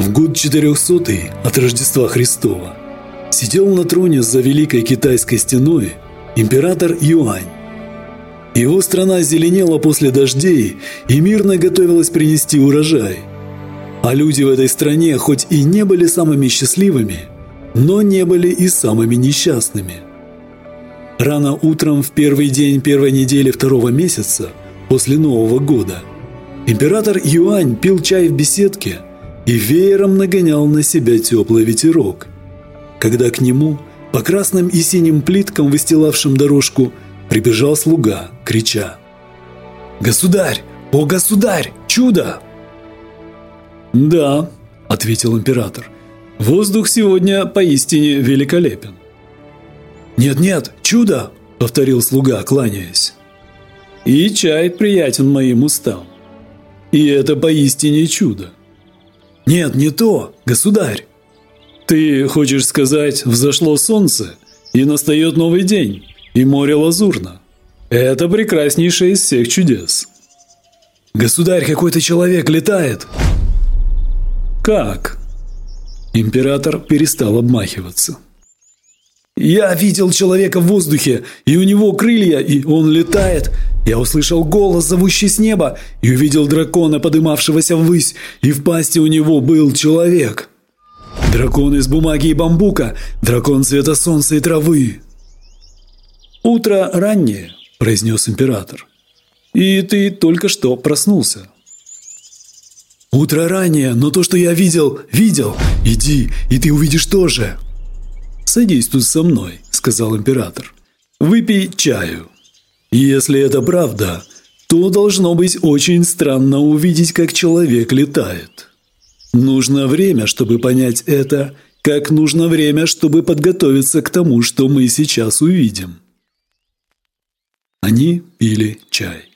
в год 400 от Рождества Христова, сидел на троне за Великой Китайской стеной император Юань. Его страна зеленела после дождей и мирно готовилась принести урожай. А люди в этой стране хоть и не были самыми счастливыми, но не были и самыми несчастными. Рано утром в первый день первой недели второго месяца после Нового года император Юань пил чай в беседке и веером нагонял на себя теплый ветерок. Когда к нему, по красным и синим плиткам, выстилавшим дорожку, прибежал слуга, крича «Государь! О, государь! Чудо!» «Да», — ответил император, — «воздух сегодня поистине великолепен». «Нет-нет, чудо!» — повторил слуга, кланяясь. «И чай приятен моим устам. И это поистине чудо». «Нет, не то, государь!» «Ты хочешь сказать, взошло солнце, и настает новый день, и море лазурно. Это прекраснейшее из всех чудес». «Государь, какой-то человек летает!» «Как?» Император перестал обмахиваться. «Я видел человека в воздухе, и у него крылья, и он летает. Я услышал голос, зовущий с неба, и увидел дракона, подымавшегося ввысь, и в пасти у него был человек». Дракон из бумаги и бамбука, дракон цвета солнца и травы. «Утро раннее», – произнес император. «И ты только что проснулся». «Утро раннее, но то, что я видел, видел. Иди, и ты увидишь тоже». «Садись тут со мной», – сказал император. «Выпей чаю. Если это правда, то должно быть очень странно увидеть, как человек летает». Нужно время, чтобы понять это, как нужно время, чтобы подготовиться к тому, что мы сейчас увидим. Они пили чай.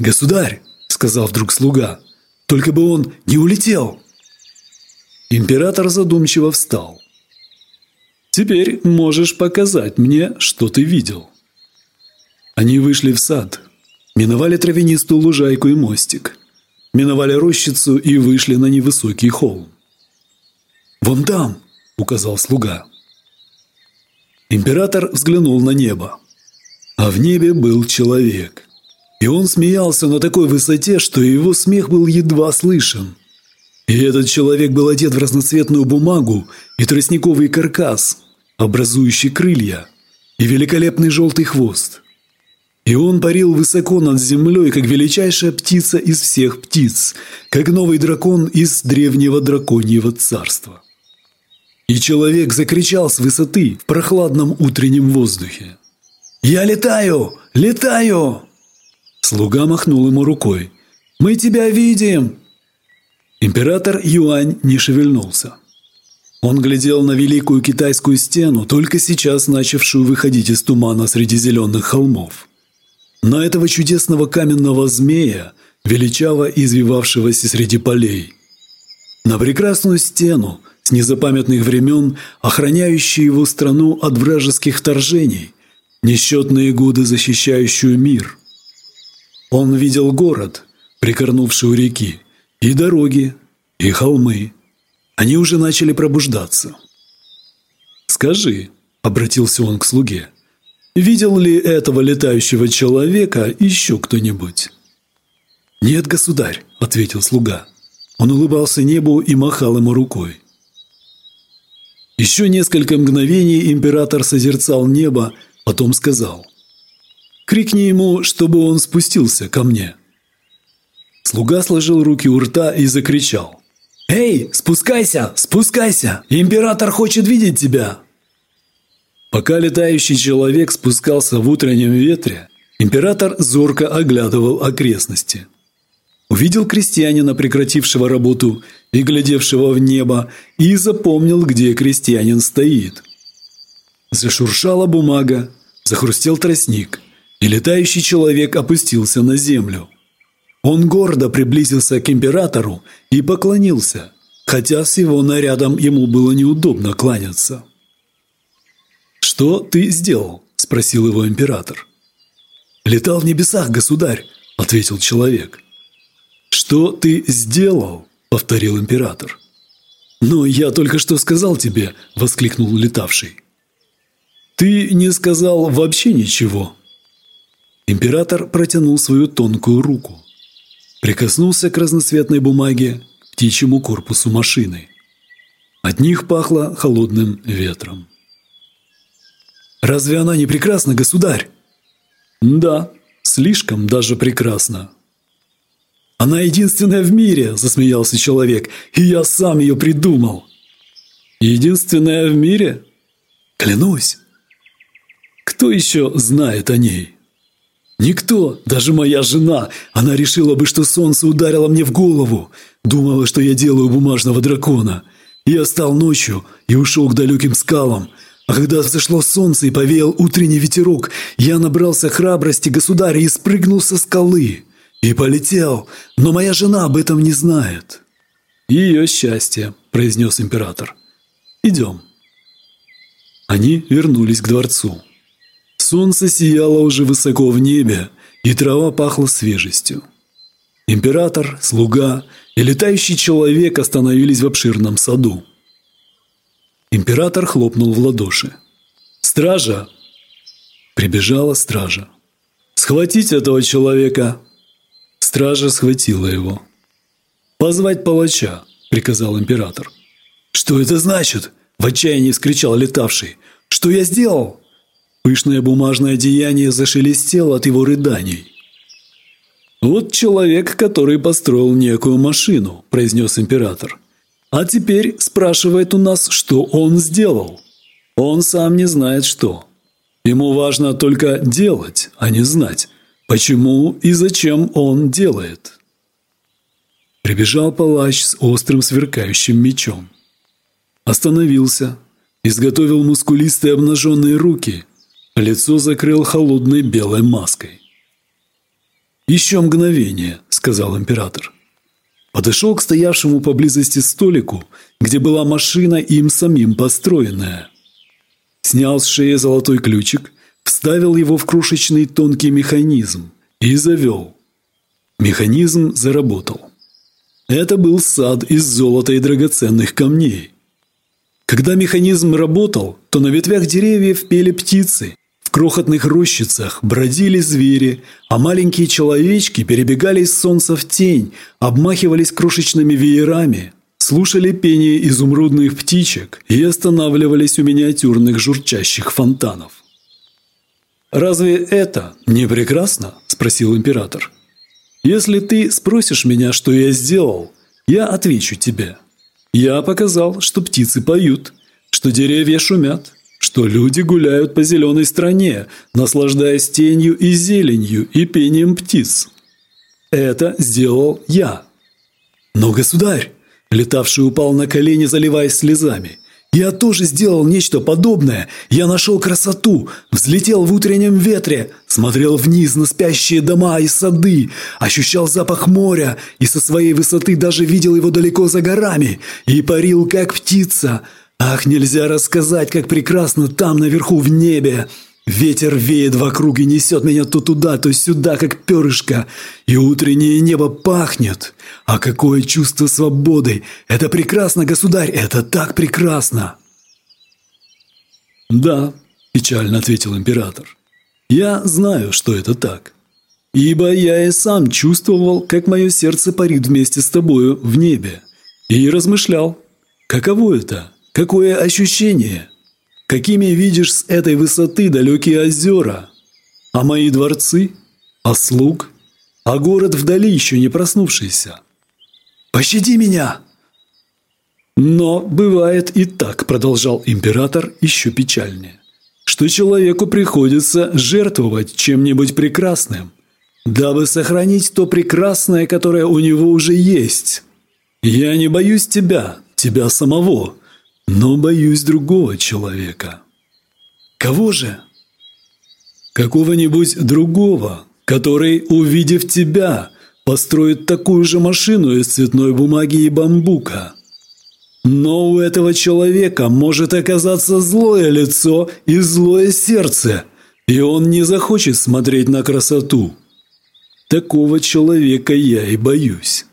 «Государь!» – сказал вдруг слуга. «Только бы он не улетел!» Император задумчиво встал. «Теперь можешь показать мне, что ты видел». Они вышли в сад, миновали травянистую лужайку и мостик миновали рощицу и вышли на невысокий холм. «Вон там!» – указал слуга. Император взглянул на небо. А в небе был человек. И он смеялся на такой высоте, что его смех был едва слышен. И этот человек был одет в разноцветную бумагу и тростниковый каркас, образующий крылья, и великолепный желтый хвост. И он парил высоко над землей, как величайшая птица из всех птиц, как новый дракон из древнего драконьего царства. И человек закричал с высоты в прохладном утреннем воздухе. «Я летаю! Летаю!» Слуга махнул ему рукой. «Мы тебя видим!» Император Юань не шевельнулся. Он глядел на великую китайскую стену, только сейчас начавшую выходить из тумана среди зеленых холмов на этого чудесного каменного змея, величаво извивавшегося среди полей. На прекрасную стену с незапамятных времен, охраняющую его страну от вражеских вторжений, несчетные годы защищающую мир. Он видел город, прикорнувший у реки, и дороги, и холмы. Они уже начали пробуждаться. «Скажи», — обратился он к слуге, — Видел ли этого летающего человека еще кто-нибудь? «Нет, государь», – ответил слуга. Он улыбался небу и махал ему рукой. Еще несколько мгновений император созерцал небо, потом сказал. «Крикни ему, чтобы он спустился ко мне». Слуга сложил руки у рта и закричал. «Эй, спускайся, спускайся! Император хочет видеть тебя!» Пока летающий человек спускался в утреннем ветре, император зорко оглядывал окрестности. Увидел крестьянина, прекратившего работу и глядевшего в небо, и запомнил, где крестьянин стоит. Зашуршала бумага, захрустел тростник, и летающий человек опустился на землю. Он гордо приблизился к императору и поклонился, хотя с его нарядом ему было неудобно кланяться. «Что ты сделал?» – спросил его император. «Летал в небесах, государь», – ответил человек. «Что ты сделал?» – повторил император. «Но я только что сказал тебе», – воскликнул летавший. «Ты не сказал вообще ничего». Император протянул свою тонкую руку. Прикоснулся к разноцветной бумаге, птичьему корпусу машины. От них пахло холодным ветром. «Разве она не прекрасна, государь?» «Да, слишком даже прекрасна». «Она единственная в мире», – засмеялся человек, – «и я сам ее придумал». «Единственная в мире?» «Клянусь». «Кто еще знает о ней?» «Никто, даже моя жена. Она решила бы, что солнце ударило мне в голову. Думала, что я делаю бумажного дракона. Я стал ночью и ушел к далеким скалам. А когда взошло солнце и повеял утренний ветерок, я набрался храбрости государя и спрыгнул со скалы». «И полетел, но моя жена об этом не знает». «Ее счастье», – произнес император. «Идем». Они вернулись к дворцу. Солнце сияло уже высоко в небе, и трава пахла свежестью. Император, слуга и летающий человек остановились в обширном саду. Император хлопнул в ладоши. «Стража!» Прибежала стража. «Схватить этого человека!» Стража схватила его. «Позвать палача», – приказал император. «Что это значит?» – в отчаянии вскричал летавший. «Что я сделал?» Пышное бумажное одеяние зашелестело от его рыданий. «Вот человек, который построил некую машину», – произнес император. «А теперь спрашивает у нас, что он сделал. Он сам не знает, что. Ему важно только делать, а не знать. Почему и зачем он делает? Прибежал палач с острым сверкающим мечом. Остановился, изготовил мускулистые обнаженные руки, лицо закрыл холодной белой маской. «Еще мгновение», — сказал император. Подошел к стоявшему поблизости столику, где была машина им самим построенная. Снял с шеи золотой ключик вставил его в крошечный тонкий механизм и завел. Механизм заработал. Это был сад из золота и драгоценных камней. Когда механизм работал, то на ветвях деревьев пели птицы, крохотных рощицах бродили звери, а маленькие человечки перебегали из солнца в тень, обмахивались крошечными веерами, слушали пение изумрудных птичек и останавливались у миниатюрных журчащих фонтанов. «Разве это не прекрасно?» – спросил император. «Если ты спросишь меня, что я сделал, я отвечу тебе. Я показал, что птицы поют, что деревья шумят, что люди гуляют по зеленой стране, наслаждаясь тенью и зеленью и пением птиц. Это сделал я. Но, государь, летавший упал на колени, заливаясь слезами, я тоже сделал нечто подобное. Я нашел красоту, взлетел в утреннем ветре, смотрел вниз на спящие дома и сады, ощущал запах моря и со своей высоты даже видел его далеко за горами и парил, как птица. Ах, нельзя рассказать, как прекрасно там наверху в небе. Ветер веет вокруг и несет меня то туда, то сюда, как перышко. И утреннее небо пахнет. А какое чувство свободы! Это прекрасно, государь, это так прекрасно!» «Да», – печально ответил император. «Я знаю, что это так. Ибо я и сам чувствовал, как мое сердце парит вместе с тобою в небе. И размышлял, каково это, какое ощущение?» Какими видишь с этой высоты далекие озера? А мои дворцы? А слуг? А город вдали еще не проснувшийся? Пощади меня!» «Но бывает и так», – продолжал император еще печальнее, «что человеку приходится жертвовать чем-нибудь прекрасным, дабы сохранить то прекрасное, которое у него уже есть. Я не боюсь тебя, тебя самого, но боюсь другого человека. Кого же? Какого-нибудь другого, который, увидев тебя, построит такую же машину из цветной бумаги и бамбука. Но у этого человека может оказаться злое лицо и злое сердце, и он не захочет смотреть на красоту. Такого человека я и боюсь.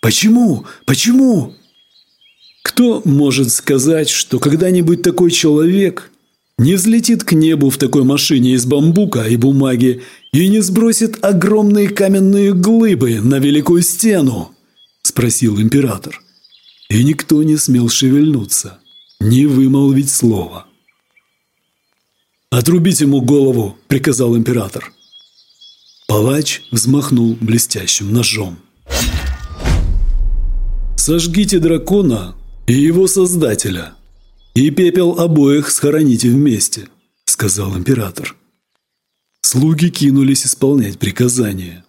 Почему? Почему? Кто может сказать, что когда-нибудь такой человек не взлетит к небу в такой машине из бамбука и бумаги и не сбросит огромные каменные глыбы на великую стену? Спросил император. И никто не смел шевельнуться, не вымолвить слова. «Отрубить ему голову!» – приказал император. Палач взмахнул блестящим ножом. «Сожгите дракона и его создателя, и пепел обоих схороните вместе», – сказал император. Слуги кинулись исполнять приказание.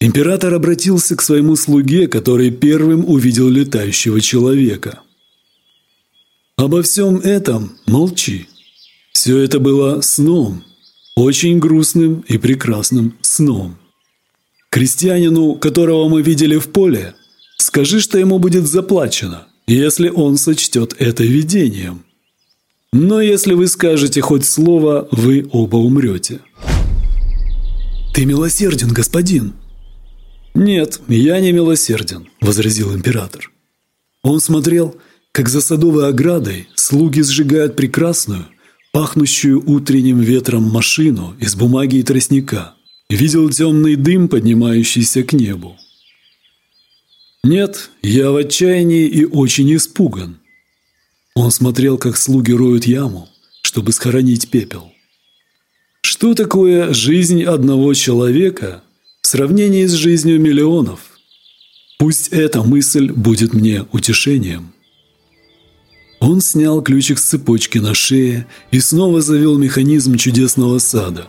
Император обратился к своему слуге, который первым увидел летающего человека. «Обо всем этом молчи. Все это было сном, очень грустным и прекрасным сном. Крестьянину, которого мы видели в поле, скажи, что ему будет заплачено, если он сочтет это видением. Но если вы скажете хоть слово, вы оба умрете. «Ты милосерден, господин!» «Нет, я не милосерден», – возразил император. Он смотрел, как за садовой оградой слуги сжигают прекрасную, пахнущую утренним ветром машину из бумаги и тростника. Видел темный дым, поднимающийся к небу. Нет, я в отчаянии и очень испуган. Он смотрел, как слуги роют яму, чтобы схоронить пепел. Что такое жизнь одного человека в сравнении с жизнью миллионов? Пусть эта мысль будет мне утешением. Он снял ключик с цепочки на шее и снова завел механизм чудесного сада.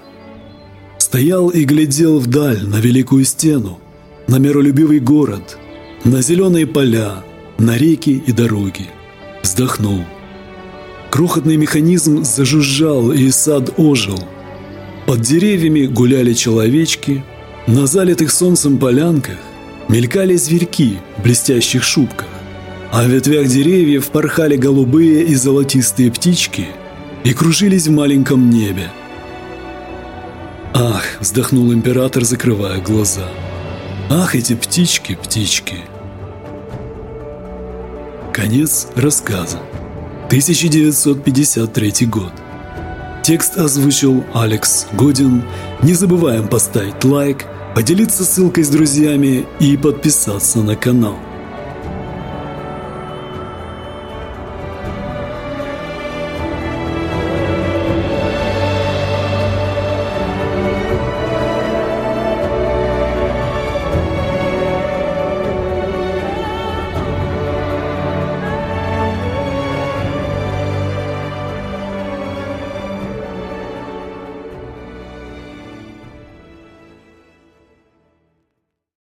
Стоял и глядел вдаль на великую стену, на миролюбивый город, на зеленые поля, на реки и дороги. Вздохнул. Крохотный механизм зажужжал, и сад ожил. Под деревьями гуляли человечки, на залитых солнцем полянках мелькали зверьки в блестящих шубках. А в ветвях деревьев порхали голубые и золотистые птички и кружились в маленьком небе. «Ах!» – вздохнул император, закрывая глаза. «Ах, эти птички, птички!» Конец рассказа. 1953 год. Текст озвучил Алекс Годин. Не забываем поставить лайк, поделиться ссылкой с друзьями и подписаться на канал.